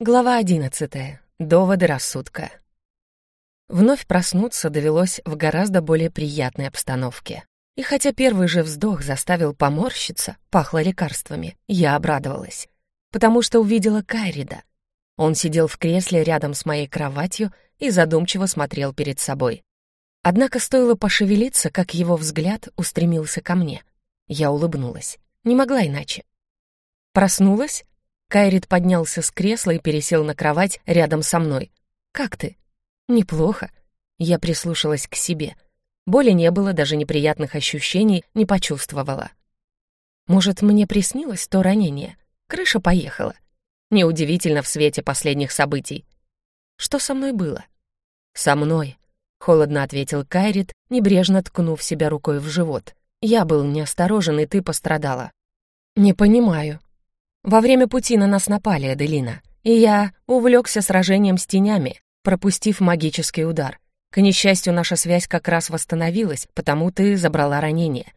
Глава одиннадцатая. Доводы рассудка. Вновь проснуться довелось в гораздо более приятной обстановке. И хотя первый же вздох заставил поморщиться, пахло лекарствами, я обрадовалась, потому что увидела Кайрида. Он сидел в кресле рядом с моей кроватью и задумчиво смотрел перед собой. Однако стоило пошевелиться, как его взгляд устремился ко мне. Я улыбнулась. Не могла иначе. Проснулась Кайрит поднялся с кресла и пересел на кровать рядом со мной. «Как ты?» «Неплохо». Я прислушалась к себе. Боли не было, даже неприятных ощущений не почувствовала. Может, мне приснилось то ранение? Крыша поехала. Неудивительно в свете последних событий. Что со мной было? Со мной, — холодно ответил Кайрит, небрежно ткнув себя рукой в живот. «Я был неосторожен, и ты пострадала». «Не понимаю», во время пути на нас напали, Аделина, и я увлекся сражением с тенями, пропустив магический удар. К несчастью, наша связь как раз восстановилась, потому ты забрала ранение.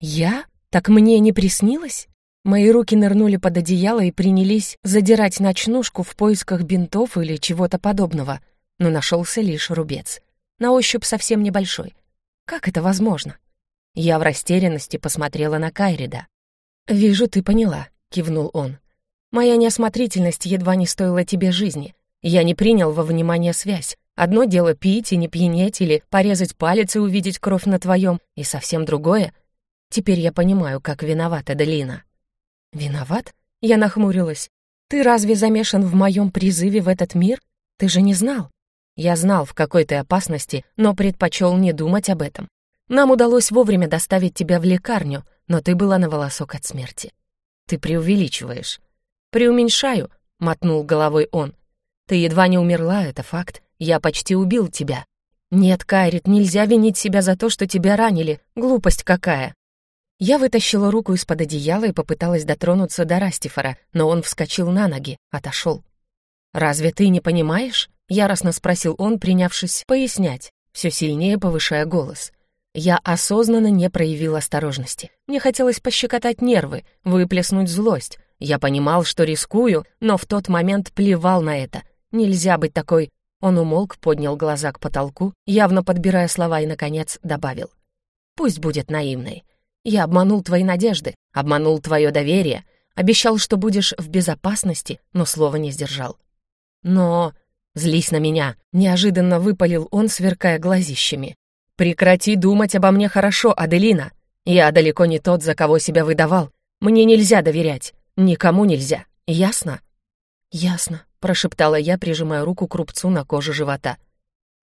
Я? Так мне не приснилось? Мои руки нырнули под одеяло и принялись задирать ночнушку в поисках бинтов или чего-то подобного, но нашелся лишь рубец. На ощупь совсем небольшой. Как это возможно? Я в растерянности посмотрела на Кайрида. «Вижу, ты поняла кивнул он. «Моя неосмотрительность едва не стоила тебе жизни. Я не принял во внимание связь. Одно дело пить и не пьянеть или порезать палец и увидеть кровь на твоем, и совсем другое. Теперь я понимаю, как виновата Делина». «Виноват?» Я нахмурилась. «Ты разве замешан в моем призыве в этот мир? Ты же не знал». Я знал, в какой ты опасности, но предпочел не думать об этом. Нам удалось вовремя доставить тебя в лекарню, но ты была на волосок от смерти. Ты преувеличиваешь. Преуменьшаю, мотнул головой он. Ты едва не умерла, это факт. Я почти убил тебя. Нет, Кайрит, нельзя винить себя за то, что тебя ранили. Глупость какая. Я вытащила руку из-под одеяла и попыталась дотронуться до Растифора, но он вскочил на ноги, отошел. «Разве ты не понимаешь?» — яростно спросил он, принявшись пояснять, все сильнее повышая голос. Я осознанно не проявил осторожности. Мне хотелось пощекотать нервы, выплеснуть злость. Я понимал, что рискую, но в тот момент плевал на это. Нельзя быть такой... Он умолк, поднял глаза к потолку, явно подбирая слова и, наконец, добавил. «Пусть будет наивной. Я обманул твои надежды, обманул твое доверие, обещал, что будешь в безопасности, но слова не сдержал. Но... Злись на меня!» — неожиданно выпалил он, сверкая глазищами. «Прекрати думать обо мне хорошо, Аделина. Я далеко не тот, за кого себя выдавал. Мне нельзя доверять. Никому нельзя. Ясно?» «Ясно», — прошептала я, прижимая руку к рубцу на коже живота.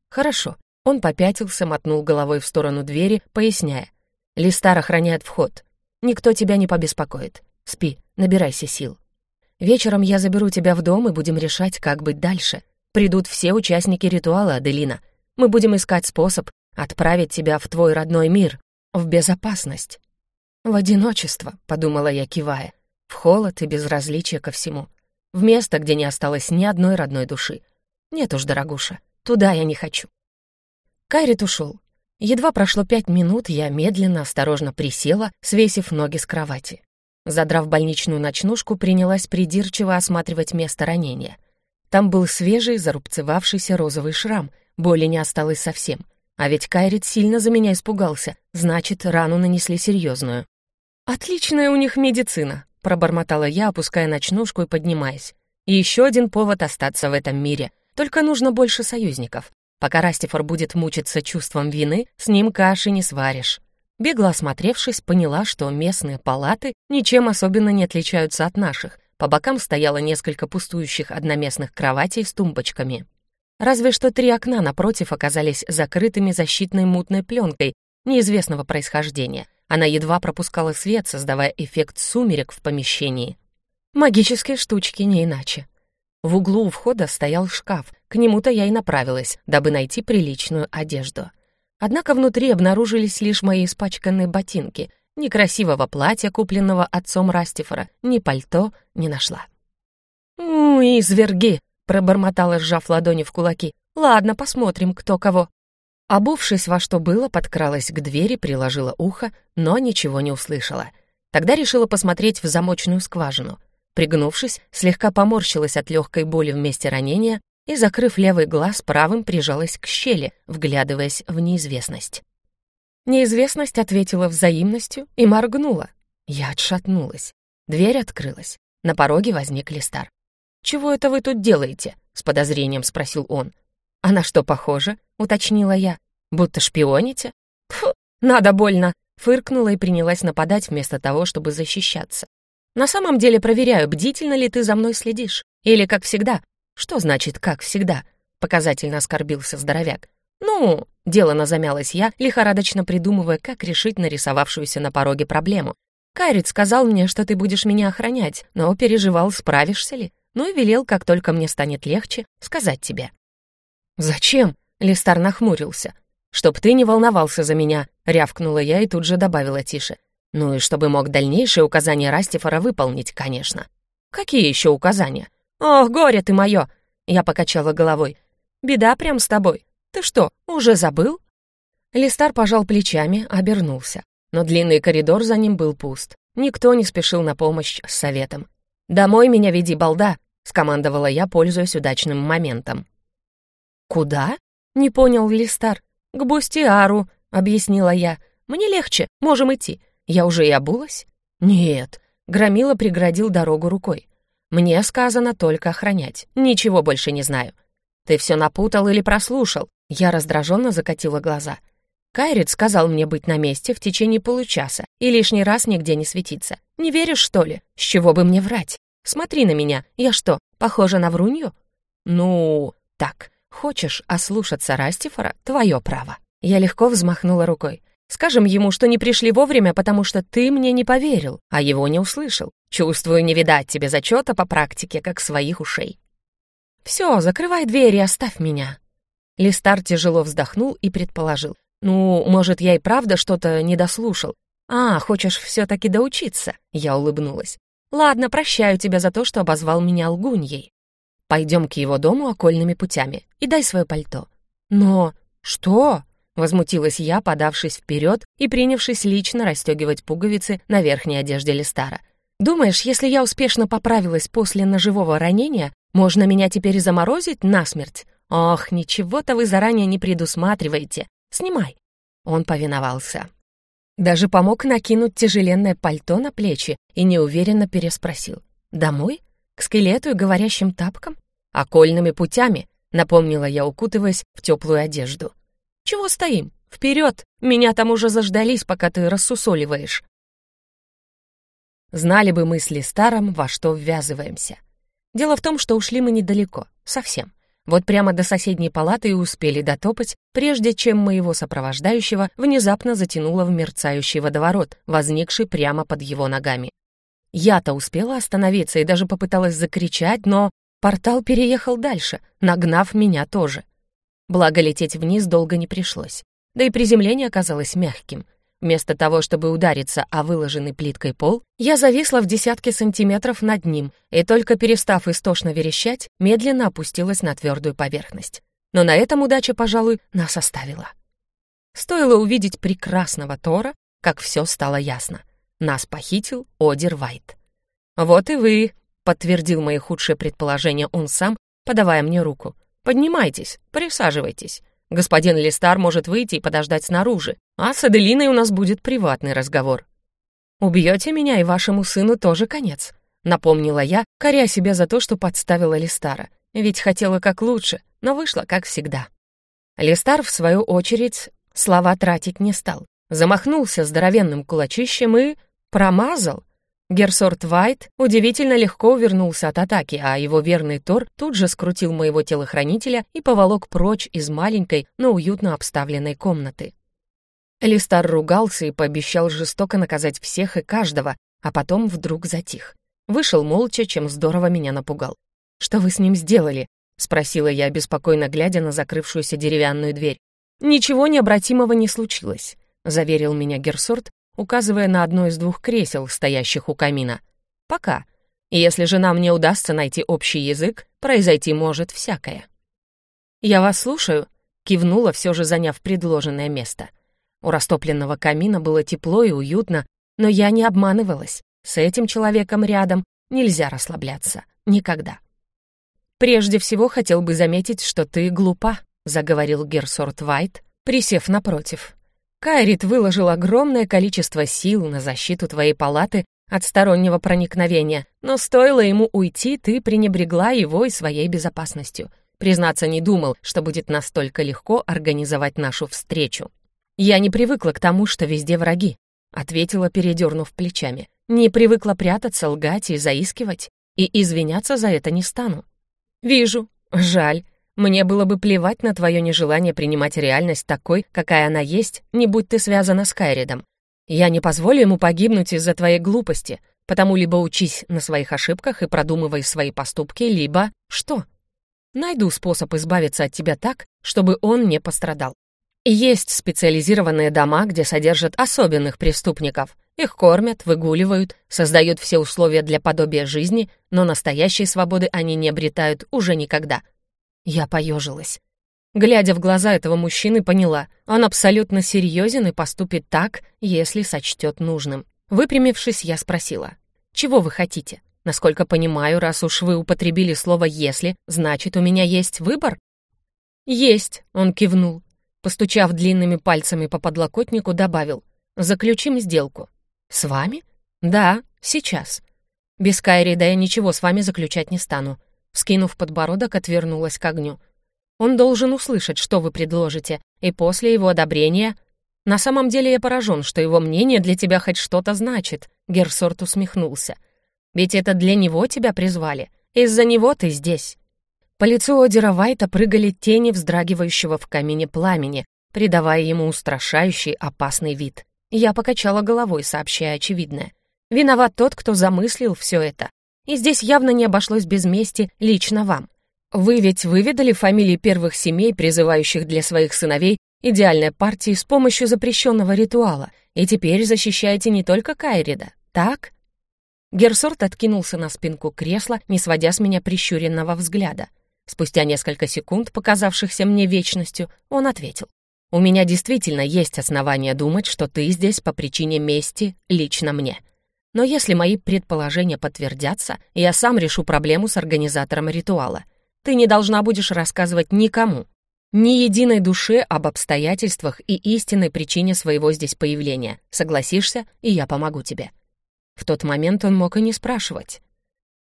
«Хорошо». Он попятился, мотнул головой в сторону двери, поясняя. «Листар охраняет вход. Никто тебя не побеспокоит. Спи, набирайся сил. Вечером я заберу тебя в дом и будем решать, как быть дальше. Придут все участники ритуала, Аделина. Мы будем искать способ, отправить тебя в твой родной мир, в безопасность. В одиночество, подумала я, кивая, в холод и безразличие ко всему, в место, где не осталось ни одной родной души. Нет уж, дорогуша, туда я не хочу. Кайрит ушел. Едва прошло пять минут, я медленно, осторожно присела, свесив ноги с кровати. Задрав больничную ночнушку, принялась придирчиво осматривать место ранения. Там был свежий, зарубцевавшийся розовый шрам, боли не осталось совсем — а ведь Кайрит сильно за меня испугался, значит, рану нанесли серьезную. «Отличная у них медицина», — пробормотала я, опуская ночнушку и поднимаясь. «И еще один повод остаться в этом мире. Только нужно больше союзников. Пока Растифор будет мучиться чувством вины, с ним каши не сваришь». Бегло осмотревшись, поняла, что местные палаты ничем особенно не отличаются от наших. По бокам стояло несколько пустующих одноместных кроватей с тумбочками. Разве что три окна напротив оказались закрытыми защитной мутной пленкой неизвестного происхождения. Она едва пропускала свет, создавая эффект сумерек в помещении. Магические штучки не иначе. В углу у входа стоял шкаф, к нему-то я и направилась, дабы найти приличную одежду. Однако внутри обнаружились лишь мои испачканные ботинки. Ни красивого платья, купленного отцом Растифора, ни пальто не нашла. «У, изверги!» Пробормотала, сжав ладони в кулаки. «Ладно, посмотрим, кто кого». Обувшись во что было, подкралась к двери, приложила ухо, но ничего не услышала. Тогда решила посмотреть в замочную скважину. Пригнувшись, слегка поморщилась от легкой боли в месте ранения и, закрыв левый глаз, правым прижалась к щели, вглядываясь в неизвестность. Неизвестность ответила взаимностью и моргнула. Я отшатнулась. Дверь открылась. На пороге возник Листар. «Чего это вы тут делаете?» — с подозрением спросил он. «А на что похоже?» — уточнила я. «Будто шпионите?» «Фу, надо больно!» — фыркнула и принялась нападать вместо того, чтобы защищаться. «На самом деле проверяю, бдительно ли ты за мной следишь. Или, как всегда, «Что значит «как всегда»?» — показательно оскорбился здоровяк. «Ну...» — делано замялась я, лихорадочно придумывая, как решить нарисовавшуюся на пороге проблему. «Кайрит сказал мне, что ты будешь меня охранять, но переживал, справишься ли. Ну и велел, как только мне станет легче, сказать тебе». «Зачем?» — Листар нахмурился. «Чтоб ты не волновался за меня», — рявкнула я и тут же добавила тише. «Ну и чтобы мог дальнейшие указания Растифора выполнить, конечно». «Какие еще указания?» «Ох, горе ты мое!» Я покачала головой. «Беда прям с тобой. Ты что, уже забыл?» Листар пожал плечами, обернулся. Но длинный коридор за ним был пуст. Никто не спешил на помощь с советом. «Домой меня веди, балда!» — скомандовала я, пользуясь удачным моментом. «Куда?» — не понял Листар. «К Бустиару», — объяснила я. «Мне легче, можем идти. Я уже и обулась?» «Нет», — Громила преградил дорогу рукой. Мне сказано только охранять. Ничего больше не знаю. Ты все напутал или прослушал? Я раздраженно закатила глаза. Кайрит сказал мне быть на месте в течение получаса и лишний раз нигде не светиться. Не веришь, что ли? С чего бы мне врать? Смотри на меня. Я что, похожа на врунью? Ну, так, хочешь ослушаться Растифора? Твое право. Я легко взмахнула рукой. Скажем ему, что не пришли вовремя, потому что ты мне не поверил, а его не услышал. Чувствую, не видать тебе зачета по практике, как своих ушей. Все, закрывай дверь и оставь меня. Листар тяжело вздохнул и предположил. Ну, может, я и правда что-то не дослушал. А, хочешь все-таки доучиться? Я улыбнулась. Ладно, прощаю тебя за то, что обозвал меня лгуньей. Пойдем к его дому окольными путями и дай свое пальто. Но что? Возмутилась я, подавшись вперед и принявшись лично расстегивать пуговицы на верхней одежде Листара. «Думаешь, если я успешно поправилась после ножевого ранения, можно меня теперь заморозить насмерть? Ох, ничего-то вы заранее не предусматриваете. Снимай!» Он повиновался. Даже помог накинуть тяжеленное пальто на плечи и неуверенно переспросил. «Домой? К скелету и говорящим тапкам? Окольными путями?» — напомнила я, укутываясь в теплую одежду. Чего стоим? Вперед! Меня там уже заждались, пока ты рассусоливаешь. Знали бы мы с Листаром, во что ввязываемся. Дело в том, что ушли мы недалеко, совсем. Вот прямо до соседней палаты и успели дотопать, прежде чем моего сопровождающего внезапно затянуло в мерцающий водоворот, возникший прямо под его ногами. Я-то успела остановиться и даже попыталась закричать, но портал переехал дальше, нагнав меня тоже. Благо, лететь вниз долго не пришлось. Да и приземление оказалось мягким. Вместо того, чтобы удариться о выложенный плиткой пол, я зависла в десятке сантиметров над ним и, только перестав истошно верещать, медленно опустилась на твердую поверхность. Но на этом удача, пожалуй, нас оставила. Стоило увидеть прекрасного Тора, как все стало ясно. Нас похитил Одер Вайт. «Вот и вы», — подтвердил мои худшие предположения он сам, подавая мне руку. Поднимайтесь, присаживайтесь. Господин Листар может выйти и подождать снаружи, а с Аделиной у нас будет приватный разговор. Убьете меня, и вашему сыну тоже конец», — напомнила я, коря себя за то, что подставила Листара. Ведь хотела как лучше, но вышло как всегда. Листар, в свою очередь, слова тратить не стал. Замахнулся здоровенным кулачищем и... промазал. Герсорт Вайт удивительно легко увернулся от атаки, а его верный Тор тут же скрутил моего телохранителя и поволок прочь из маленькой, но уютно обставленной комнаты. Листар ругался и пообещал жестоко наказать всех и каждого, а потом вдруг затих. Вышел молча, чем здорово меня напугал. «Что вы с ним сделали?» — спросила я, беспокойно глядя на закрывшуюся деревянную дверь. «Ничего необратимого не случилось», — заверил меня Герсорт указывая на одно из двух кресел, стоящих у камина. «Пока. Если же нам не удастся найти общий язык, произойти может всякое». «Я вас слушаю», — кивнула, все же заняв предложенное место. У растопленного камина было тепло и уютно, но я не обманывалась. С этим человеком рядом Нельзя расслабляться. Никогда. «Прежде всего хотел бы заметить, что ты глупа», — заговорил Герсорт Вайт, присев напротив. «Кайрит выложил огромное количество сил на защиту твоей палаты от стороннего проникновения, но стоило ему уйти, ты пренебрегла его и своей безопасностью. Признаться, не думал, что будет настолько легко организовать нашу встречу. Я не привыкла к тому, что везде враги, ответила, передернув плечами. Не привыкла прятаться, лгать и заискивать, и извиняться за это не стану. «Вижу. Жаль. Мне было бы плевать на твое нежелание принимать реальность такой, какая она есть, не будь ты связана с Кайридом. Я не позволю ему погибнуть из-за твоей глупости, потому либо учись на своих ошибках и продумывай свои поступки, либо... Что? Найду способ избавиться от тебя так, чтобы он не пострадал. Есть специализированные дома, где содержат особенных преступников. Их кормят, выгуливают, создают все условия для подобия жизни, но настоящей свободы они не обретают уже никогда. Я поежилась. Глядя в глаза этого мужчины, поняла, он абсолютно серьезен и поступит так, если сочтет нужным. Выпрямившись, я спросила, «Чего вы хотите? Насколько понимаю, раз уж вы употребили слово «если», значит, у меня есть выбор?» «Есть», — он кивнул. Постучав длинными пальцами по подлокотнику, добавил, «Заключим сделку». «С вами?» «Да, сейчас». «Без Кайрида я ничего с вами заключать не стану». Вскинув подбородок, отвернулась к огню. «Он должен услышать, что вы предложите, и после его одобрения...» «На самом деле я поражен, что его мнение для тебя хоть что-то значит», — Герсорт усмехнулся. «Ведь это для него тебя призвали. Из-за него ты здесь». По лицу Одера Вайта прыгали тени вздрагивающего в камине пламени, придавая ему устрашающий опасный вид. Я покачала головой, сообщая очевидное. Виноват тот, кто замыслил все это. И здесь явно не обошлось без мести лично вам. Вы ведь выведали фамилии первых семей, призывающих для своих сыновей идеальной партии с помощью запрещенного ритуала, и теперь защищаете не только Кайрида, так? Герсорт откинулся на спинку кресла, не сводя с меня прищуренного взгляда. Спустя несколько секунд, показавшихся мне вечностью, он ответил. «У меня действительно есть основания думать, что ты здесь по причине мести лично мне. Но если мои предположения подтвердятся, я сам решу проблему с организатором ритуала. Ты не должна будешь рассказывать никому, ни единой душе об обстоятельствах и истинной причине своего здесь появления. Согласишься, и я помогу тебе». В тот момент он мог и не спрашивать.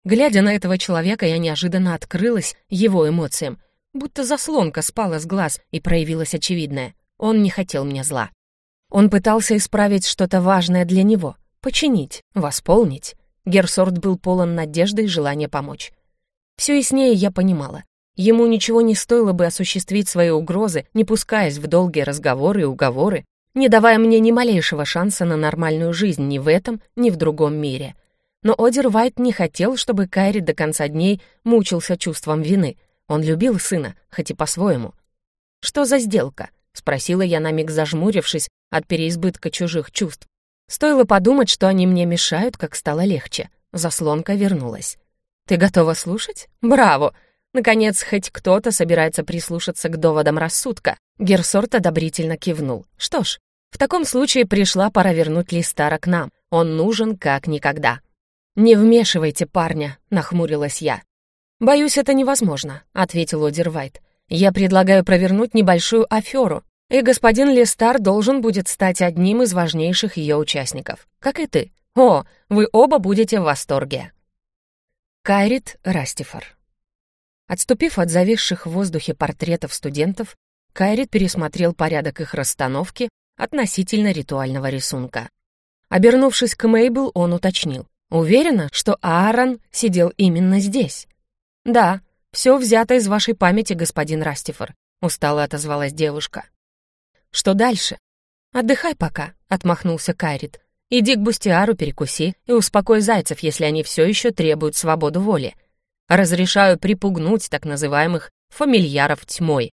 Глядя на этого человека, я неожиданно открылась его эмоциям, будто заслонка спала с глаз и проявилась очевидное. Он не хотел мне зла. Он пытался исправить что-то важное для него, починить, восполнить. Герсорт был полон надежды и желания помочь. Все яснее я понимала. Ему ничего не стоило бы осуществить свои угрозы, не пускаясь в долгие разговоры и уговоры, не давая мне ни малейшего шанса на нормальную жизнь ни в этом, ни в другом мире — но Одер Вайт не хотел, чтобы Кайри до конца дней мучился чувством вины. Он любил сына, хоть и по-своему. «Что за сделка?» — спросила я на миг зажмурившись от переизбытка чужих чувств. Стоило подумать, что они мне мешают, как стало легче. Заслонка вернулась. «Ты готова слушать? Браво! Наконец, хоть кто-то собирается прислушаться к доводам рассудка». Герсорт одобрительно кивнул. «Что ж, в таком случае пришла пора вернуть Листара к нам. Он нужен как никогда». «Не вмешивайте парня», — нахмурилась я. «Боюсь, это невозможно», — ответил Одервайт. «Я предлагаю провернуть небольшую аферу, и господин Лестар должен будет стать одним из важнейших ее участников, как и ты. О, вы оба будете в восторге». Кайрит Растифор Отступив от зависших в воздухе портретов студентов, Кайрит пересмотрел порядок их расстановки относительно ритуального рисунка. Обернувшись к Мейбл, он уточнил. Уверена, что Аарон сидел именно здесь? Да, все взято из вашей памяти, господин Растифор, устало отозвалась девушка. Что дальше? Отдыхай пока, отмахнулся Кайрит. Иди к Бустиару, перекуси и успокой зайцев, если они все еще требуют свободу воли. Разрешаю припугнуть так называемых фамильяров тьмой.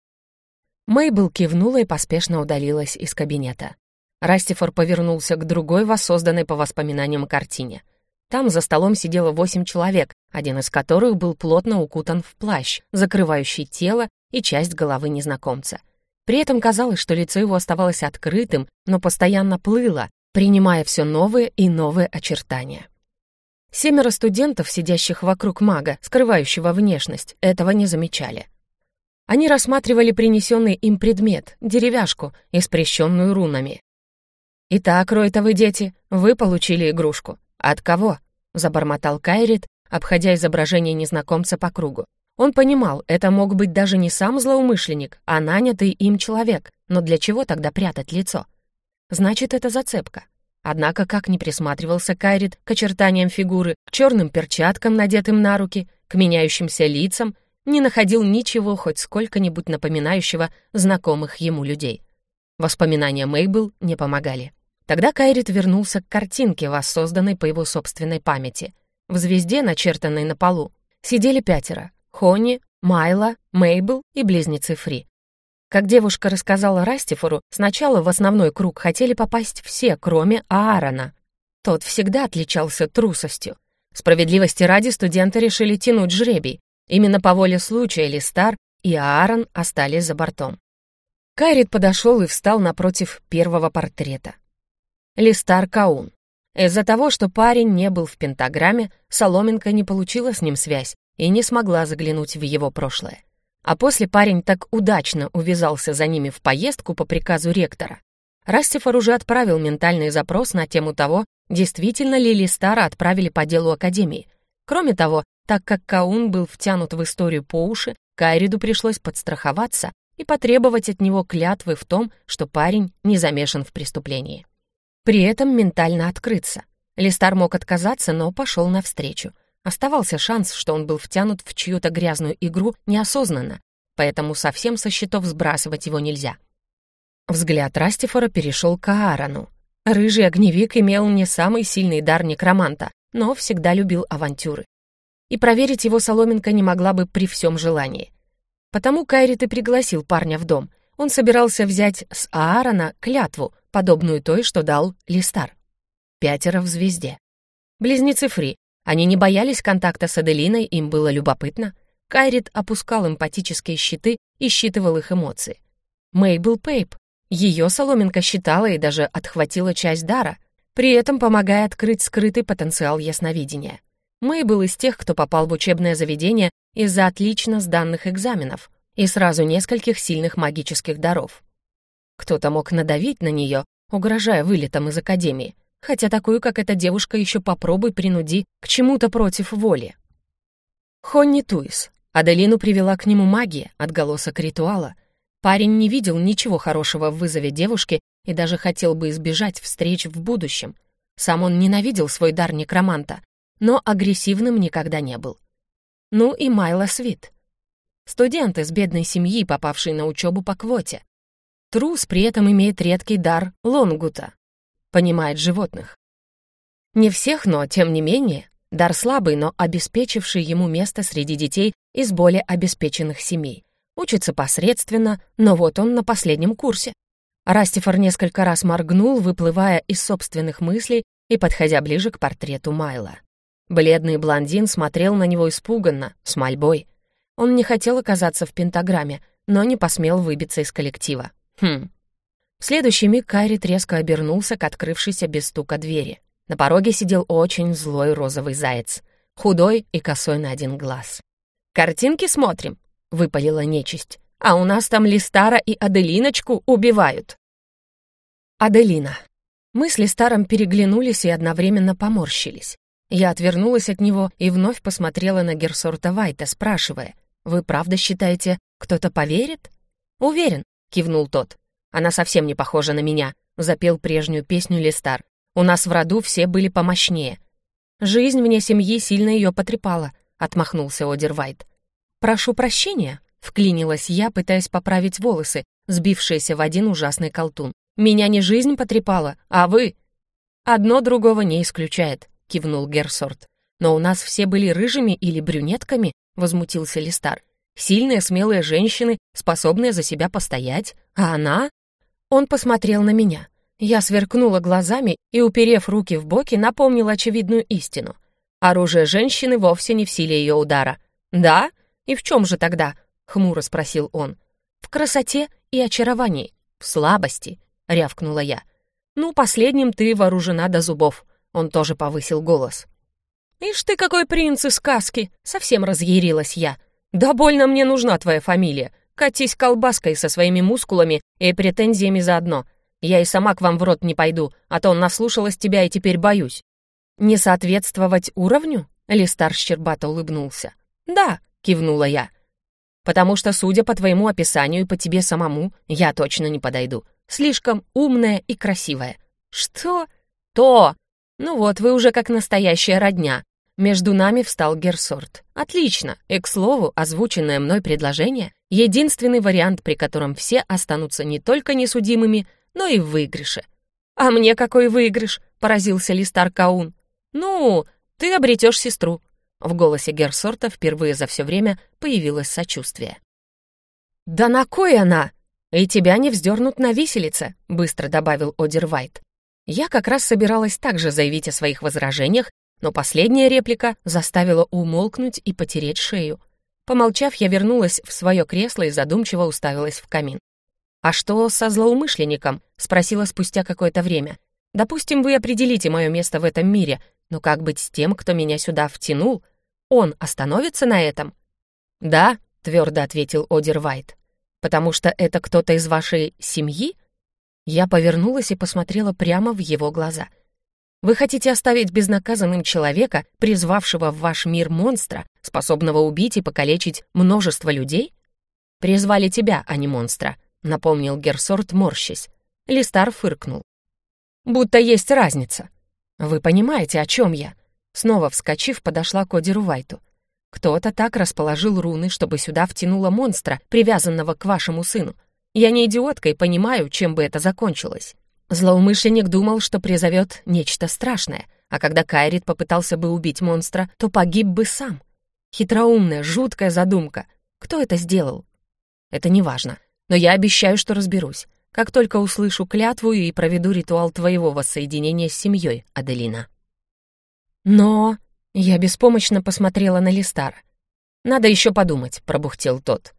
Мейбл кивнула и поспешно удалилась из кабинета. Растифор повернулся к другой воссозданной по воспоминаниям картине — там за столом сидело восемь человек, один из которых был плотно укутан в плащ, закрывающий тело и часть головы незнакомца. При этом казалось, что лицо его оставалось открытым, но постоянно плыло, принимая все новые и новые очертания. Семеро студентов, сидящих вокруг мага, скрывающего внешность, этого не замечали. Они рассматривали принесенный им предмет, деревяшку, испрещенную рунами. «Итак, Ройтовы дети, вы получили игрушку. От кого?» — забормотал Кайрит, обходя изображение незнакомца по кругу. Он понимал, это мог быть даже не сам злоумышленник, а нанятый им человек, но для чего тогда прятать лицо? Значит, это зацепка. Однако, как ни присматривался Кайрит к очертаниям фигуры, к черным перчаткам, надетым на руки, к меняющимся лицам, не находил ничего хоть сколько-нибудь напоминающего знакомых ему людей. Воспоминания Мейбл не помогали. Тогда Кайрит вернулся к картинке, воссозданной по его собственной памяти. В звезде, начертанной на полу, сидели пятеро — Хони, Майла, Мейбл и близнецы Фри. Как девушка рассказала Растифору, сначала в основной круг хотели попасть все, кроме Аарона. Тот всегда отличался трусостью. Справедливости ради студенты решили тянуть жребий. Именно по воле случая Листар и Аарон остались за бортом. Кайрит подошел и встал напротив первого портрета. Листар Каун. Из-за того, что парень не был в пентаграмме, Соломенко не получила с ним связь и не смогла заглянуть в его прошлое. А после парень так удачно увязался за ними в поездку по приказу ректора. Растифор уже отправил ментальный запрос на тему того, действительно ли Листара отправили по делу Академии. Кроме того, так как Каун был втянут в историю по уши, Кайриду пришлось подстраховаться и потребовать от него клятвы в том, что парень не замешан в преступлении при этом ментально открыться. Листар мог отказаться, но пошел навстречу. Оставался шанс, что он был втянут в чью-то грязную игру неосознанно, поэтому совсем со счетов сбрасывать его нельзя. Взгляд Растифора перешел к Аарону. Рыжий огневик имел не самый сильный дар некроманта, но всегда любил авантюры. И проверить его соломинка не могла бы при всем желании. Потому Кайрит и пригласил парня в дом. Он собирался взять с Аарона клятву, подобную той, что дал Листар. Пятеро в звезде. Близнецы Фри. Они не боялись контакта с Аделиной, им было любопытно. Кайрит опускал эмпатические щиты и считывал их эмоции. Мейбл Пейп. Ее соломинка считала и даже отхватила часть дара, при этом помогая открыть скрытый потенциал ясновидения. Мейбл из тех, кто попал в учебное заведение из-за отлично сданных экзаменов и сразу нескольких сильных магических даров. Кто-то мог надавить на нее, угрожая вылетом из академии, хотя такую, как эта девушка, еще попробуй принуди к чему-то против воли. Хонни Туис. Аделину привела к нему магия, отголосок ритуала. Парень не видел ничего хорошего в вызове девушки и даже хотел бы избежать встреч в будущем. Сам он ненавидел свой дар некроманта, но агрессивным никогда не был. Ну и Майла Свит. Студент из бедной семьи, попавший на учебу по квоте. Трус при этом имеет редкий дар лонгута, понимает животных. Не всех, но тем не менее, дар слабый, но обеспечивший ему место среди детей из более обеспеченных семей. Учится посредственно, но вот он на последнем курсе. Растифор несколько раз моргнул, выплывая из собственных мыслей и подходя ближе к портрету Майла. Бледный блондин смотрел на него испуганно, с мольбой. Он не хотел оказаться в пентаграмме, но не посмел выбиться из коллектива. Хм. В следующий миг Кайрит резко обернулся к открывшейся без стука двери. На пороге сидел очень злой розовый заяц, худой и косой на один глаз. «Картинки смотрим», — выпалила нечисть. «А у нас там Листара и Аделиночку убивают». Аделина. Мы с Листаром переглянулись и одновременно поморщились. Я отвернулась от него и вновь посмотрела на Герсорта Вайта, спрашивая, «Вы правда считаете, кто-то поверит?» «Уверен, — кивнул тот. «Она совсем не похожа на меня», — запел прежнюю песню Листар. «У нас в роду все были помощнее». «Жизнь вне семьи сильно ее потрепала», — отмахнулся Одервайт. «Прошу прощения», — вклинилась я, пытаясь поправить волосы, сбившиеся в один ужасный колтун. «Меня не жизнь потрепала, а вы». «Одно другого не исключает», — кивнул Герсорт. «Но у нас все были рыжими или брюнетками», — возмутился Листар. Сильные, смелые женщины, способные за себя постоять. А она? Он посмотрел на меня. Я сверкнула глазами и, уперев руки в боки, напомнила очевидную истину. Оружие женщины вовсе не в силе ее удара. «Да? И в чем же тогда?» — хмуро спросил он. «В красоте и очаровании. В слабости», — рявкнула я. «Ну, последним ты вооружена до зубов», — он тоже повысил голос. «Ишь ты какой принц из сказки!» — совсем разъярилась я. «Да больно мне нужна твоя фамилия. Катись колбаской со своими мускулами и претензиями заодно. Я и сама к вам в рот не пойду, а то наслушалась тебя и теперь боюсь». «Не соответствовать уровню?» — Листар щербато улыбнулся. «Да», — кивнула я. «Потому что, судя по твоему описанию и по тебе самому, я точно не подойду. Слишком умная и красивая». «Что?» «То!» «Ну вот, вы уже как настоящая родня». Между нами встал Герсорт. «Отлично. И, к слову, озвученное мной предложение — единственный вариант, при котором все останутся не только несудимыми, но и в выигрыше». «А мне какой выигрыш?» — поразился Листар Каун. «Ну, ты обретешь сестру». В голосе Герсорта впервые за все время появилось сочувствие. «Да на кой она? И тебя не вздернут на виселице», — быстро добавил Одервайт. Я как раз собиралась также заявить о своих возражениях, но последняя реплика заставила умолкнуть и потереть шею. Помолчав, я вернулась в свое кресло и задумчиво уставилась в камин. «А что со злоумышленником?» — спросила спустя какое-то время. «Допустим, вы определите мое место в этом мире, но как быть с тем, кто меня сюда втянул? Он остановится на этом?» «Да», — твердо ответил Одер Вайт. «Потому что это кто-то из вашей семьи?» Я повернулась и посмотрела прямо в его глаза. «Вы хотите оставить безнаказанным человека, призвавшего в ваш мир монстра, способного убить и покалечить множество людей?» «Призвали тебя, а не монстра», — напомнил Герсорт, морщись. Листар фыркнул. «Будто есть разница». «Вы понимаете, о чем я?» Снова вскочив, подошла к Одеру Вайту. «Кто-то так расположил руны, чтобы сюда втянуло монстра, привязанного к вашему сыну. Я не идиотка и понимаю, чем бы это закончилось. Злоумышленник думал, что призовет нечто страшное, а когда Кайрит попытался бы убить монстра, то погиб бы сам. Хитроумная, жуткая задумка. Кто это сделал? Это не важно. Но я обещаю, что разберусь. Как только услышу клятву и проведу ритуал твоего воссоединения с семьей, Аделина. Но... Я беспомощно посмотрела на Листара. «Надо еще подумать», — пробухтел тот.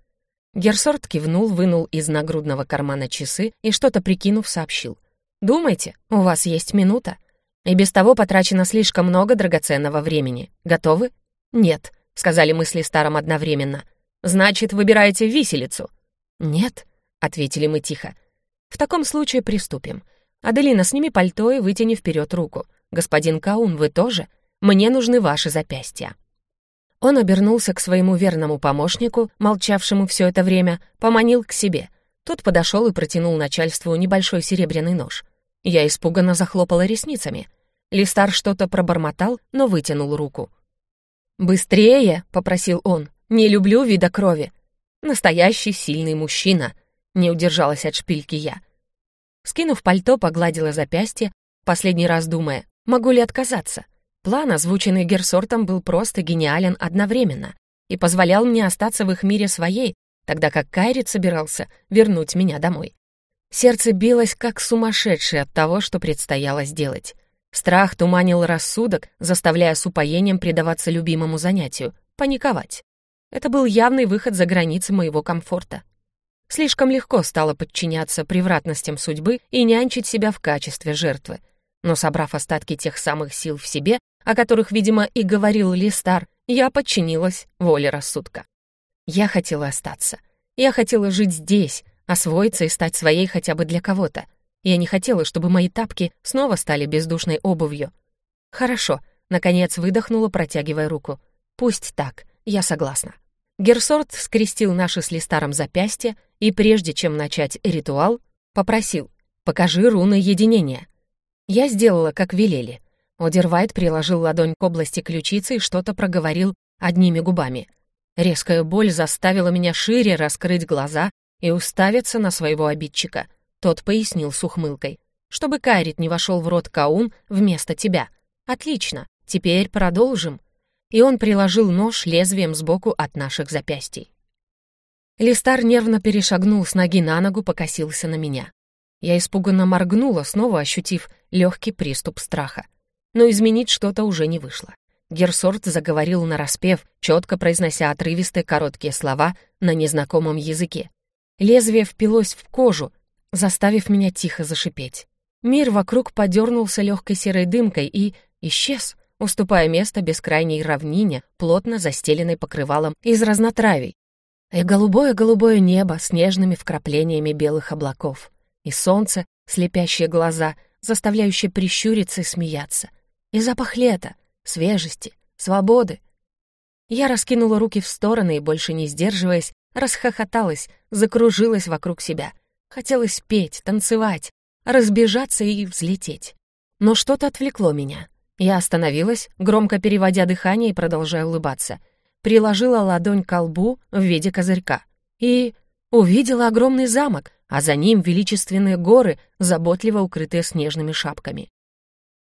Герсорт кивнул, вынул из нагрудного кармана часы и, что-то прикинув, сообщил. «Думайте, у вас есть минута. И без того потрачено слишком много драгоценного времени. Готовы?» «Нет», — сказали мысли старым одновременно. «Значит, выбираете виселицу?» «Нет», — ответили мы тихо. «В таком случае приступим. Аделина, сними пальто и вытяни вперед руку. Господин Каун, вы тоже? Мне нужны ваши запястья». Он обернулся к своему верному помощнику, молчавшему все это время, поманил к себе. Тот подошел и протянул начальству небольшой серебряный нож. Я испуганно захлопала ресницами. Листар что-то пробормотал, но вытянул руку. «Быстрее!» — попросил он. «Не люблю вида крови». «Настоящий сильный мужчина!» — не удержалась от шпильки я. Скинув пальто, погладила запястье, последний раз думая, могу ли отказаться. План, озвученный Герсортом, был просто гениален одновременно и позволял мне остаться в их мире своей, тогда как Кайрит собирался вернуть меня домой. Сердце билось как сумасшедшее от того, что предстояло сделать. Страх туманил рассудок, заставляя с упоением предаваться любимому занятию — паниковать. Это был явный выход за границы моего комфорта. Слишком легко стало подчиняться превратностям судьбы и нянчить себя в качестве жертвы. Но собрав остатки тех самых сил в себе, о которых, видимо, и говорил Листар, я подчинилась воле рассудка. Я хотела остаться. Я хотела жить здесь, освоиться и стать своей хотя бы для кого-то. Я не хотела, чтобы мои тапки снова стали бездушной обувью. Хорошо, наконец выдохнула, протягивая руку. Пусть так, я согласна. Герсорт скрестил наши с Листаром запястья и, прежде чем начать ритуал, попросил «Покажи руны единения». Я сделала, как велели — Одервайт приложил ладонь к области ключицы и что-то проговорил одними губами. Резкая боль заставила меня шире раскрыть глаза и уставиться на своего обидчика. Тот пояснил с ухмылкой. «Чтобы Кайрит не вошел в рот Каун вместо тебя. Отлично, теперь продолжим». И он приложил нож лезвием сбоку от наших запястий. Листар нервно перешагнул с ноги на ногу, покосился на меня. Я испуганно моргнула, снова ощутив легкий приступ страха но изменить что-то уже не вышло. Герсорт заговорил нараспев, четко произнося отрывистые короткие слова на незнакомом языке. Лезвие впилось в кожу, заставив меня тихо зашипеть. Мир вокруг подернулся легкой серой дымкой и исчез, уступая место бескрайней равнине, плотно застеленной покрывалом из разнотравий, и голубое-голубое небо с нежными вкраплениями белых облаков, и солнце, слепящие глаза, заставляющие прищуриться и смеяться, и запах лета, свежести, свободы. Я раскинула руки в стороны и, больше не сдерживаясь, расхохоталась, закружилась вокруг себя. Хотелось петь, танцевать, разбежаться и взлететь. Но что-то отвлекло меня. Я остановилась, громко переводя дыхание и продолжая улыбаться. Приложила ладонь к лбу в виде козырька. И увидела огромный замок, а за ним величественные горы, заботливо укрытые снежными шапками.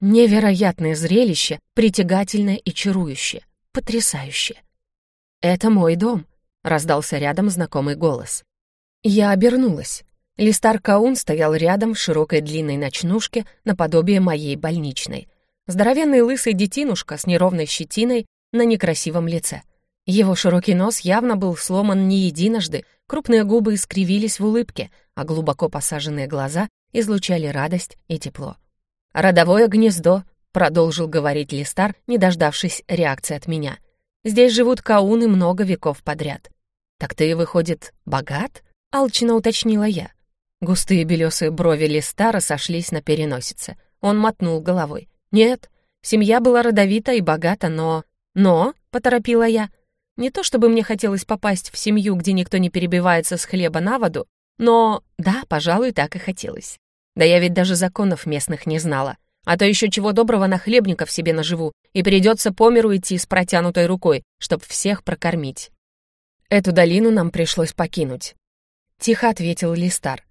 Невероятное зрелище, притягательное и чарующее, потрясающее. «Это мой дом», — раздался рядом знакомый голос. Я обернулась. Листар Каун стоял рядом в широкой длинной ночнушке наподобие моей больничной. Здоровенный лысый детинушка с неровной щетиной на некрасивом лице. Его широкий нос явно был сломан не единожды, крупные губы искривились в улыбке, а глубоко посаженные глаза излучали радость и тепло. «Родовое гнездо», — продолжил говорить Листар, не дождавшись реакции от меня. «Здесь живут кауны много веков подряд». «Так ты, выходит, богат?» — алчно уточнила я. Густые белесые брови Листара сошлись на переносице. Он мотнул головой. «Нет, семья была родовита и богата, но...» «Но?» — поторопила я. «Не то чтобы мне хотелось попасть в семью, где никто не перебивается с хлеба на воду, но... Да, пожалуй, так и хотелось. Да я ведь даже законов местных не знала. А то еще чего доброго на хлебников себе наживу, и придется по миру идти с протянутой рукой, чтоб всех прокормить». Эту долину нам пришлось покинуть. Тихо ответил Листар.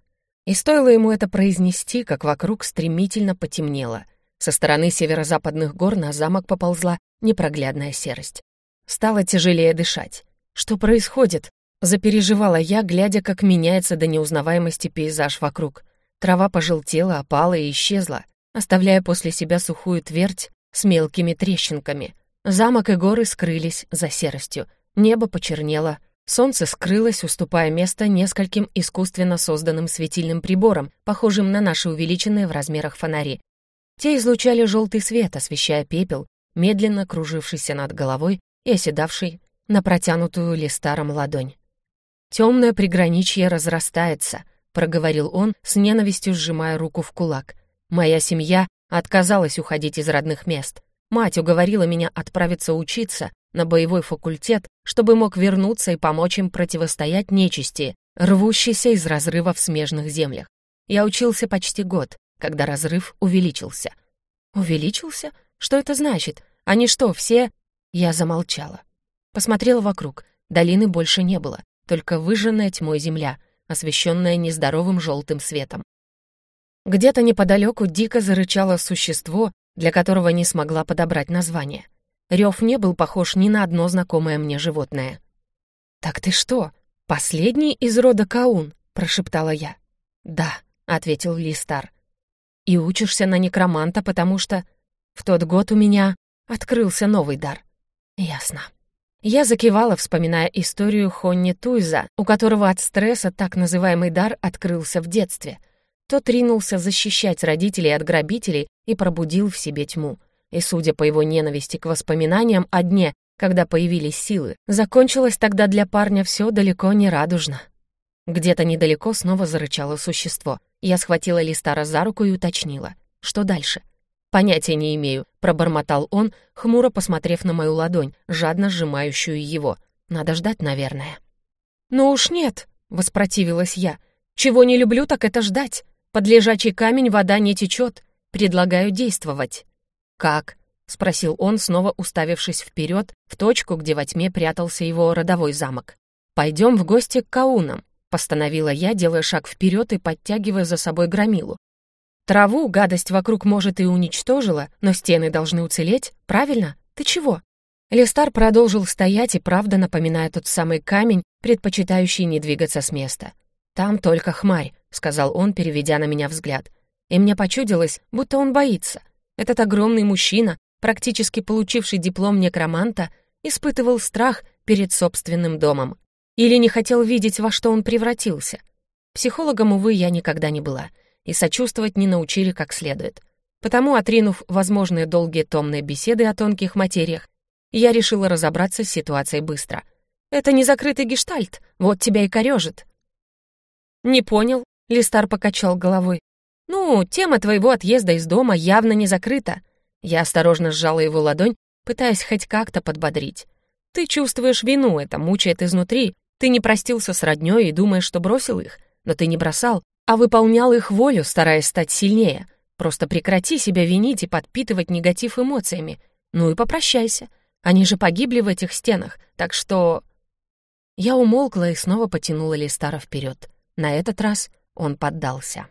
И стоило ему это произнести, как вокруг стремительно потемнело. Со стороны северо-западных гор на замок поползла непроглядная серость. Стало тяжелее дышать. Что происходит? Запереживала я, глядя, как меняется до неузнаваемости пейзаж вокруг. Трава пожелтела, опала и исчезла, оставляя после себя сухую твердь с мелкими трещинками. Замок и горы скрылись за серостью. Небо почернело, Солнце скрылось, уступая место нескольким искусственно созданным светильным приборам, похожим на наши увеличенные в размерах фонари. Те излучали желтый свет, освещая пепел, медленно кружившийся над головой и оседавший на протянутую листаром ладонь. «Темное приграничье разрастается», — проговорил он, с ненавистью сжимая руку в кулак. «Моя семья отказалась уходить из родных мест. Мать уговорила меня отправиться учиться, на боевой факультет, чтобы мог вернуться и помочь им противостоять нечисти, рвущейся из разрыва в смежных землях. Я учился почти год, когда разрыв увеличился. Увеличился? Что это значит? Они что, все... Я замолчала. Посмотрела вокруг. Долины больше не было, только выжженная тьмой земля, освещенная нездоровым желтым светом. Где-то неподалеку дико зарычало существо, для которого не смогла подобрать название. Рев не был похож ни на одно знакомое мне животное. «Так ты что, последний из рода Каун?» — прошептала я. «Да», — ответил Листар. «И учишься на некроманта, потому что в тот год у меня открылся новый дар». «Ясно». Я закивала, вспоминая историю Хонни Туйза, у которого от стресса так называемый дар открылся в детстве. Тот ринулся защищать родителей от грабителей и пробудил в себе тьму и, судя по его ненависти к воспоминаниям о дне, когда появились силы, закончилось тогда для парня все далеко не радужно. Где-то недалеко снова зарычало существо. Я схватила Листара за руку и уточнила. Что дальше? «Понятия не имею», — пробормотал он, хмуро посмотрев на мою ладонь, жадно сжимающую его. «Надо ждать, наверное». «Ну уж нет», — воспротивилась я. «Чего не люблю, так это ждать. Под лежачий камень вода не течет. Предлагаю действовать». «Как?» — спросил он, снова уставившись вперед, в точку, где во тьме прятался его родовой замок. «Пойдем в гости к Каунам», — постановила я, делая шаг вперед и подтягивая за собой громилу. «Траву гадость вокруг, может, и уничтожила, но стены должны уцелеть, правильно? Ты чего?» Листар продолжил стоять и правда напоминая тот самый камень, предпочитающий не двигаться с места. «Там только хмарь», — сказал он, переведя на меня взгляд. И мне почудилось, будто он боится — этот огромный мужчина, практически получивший диплом некроманта, испытывал страх перед собственным домом. Или не хотел видеть, во что он превратился. Психологом, увы, я никогда не была, и сочувствовать не научили как следует. Потому, отринув возможные долгие томные беседы о тонких материях, я решила разобраться с ситуацией быстро. «Это не закрытый гештальт, вот тебя и корежит». «Не понял», — Листар покачал головой. «Ну, тема твоего отъезда из дома явно не закрыта». Я осторожно сжала его ладонь, пытаясь хоть как-то подбодрить. «Ты чувствуешь вину, это мучает изнутри. Ты не простился с роднёй и думаешь, что бросил их. Но ты не бросал, а выполнял их волю, стараясь стать сильнее. Просто прекрати себя винить и подпитывать негатив эмоциями. Ну и попрощайся. Они же погибли в этих стенах, так что...» Я умолкла и снова потянула Листара вперед. На этот раз он поддался.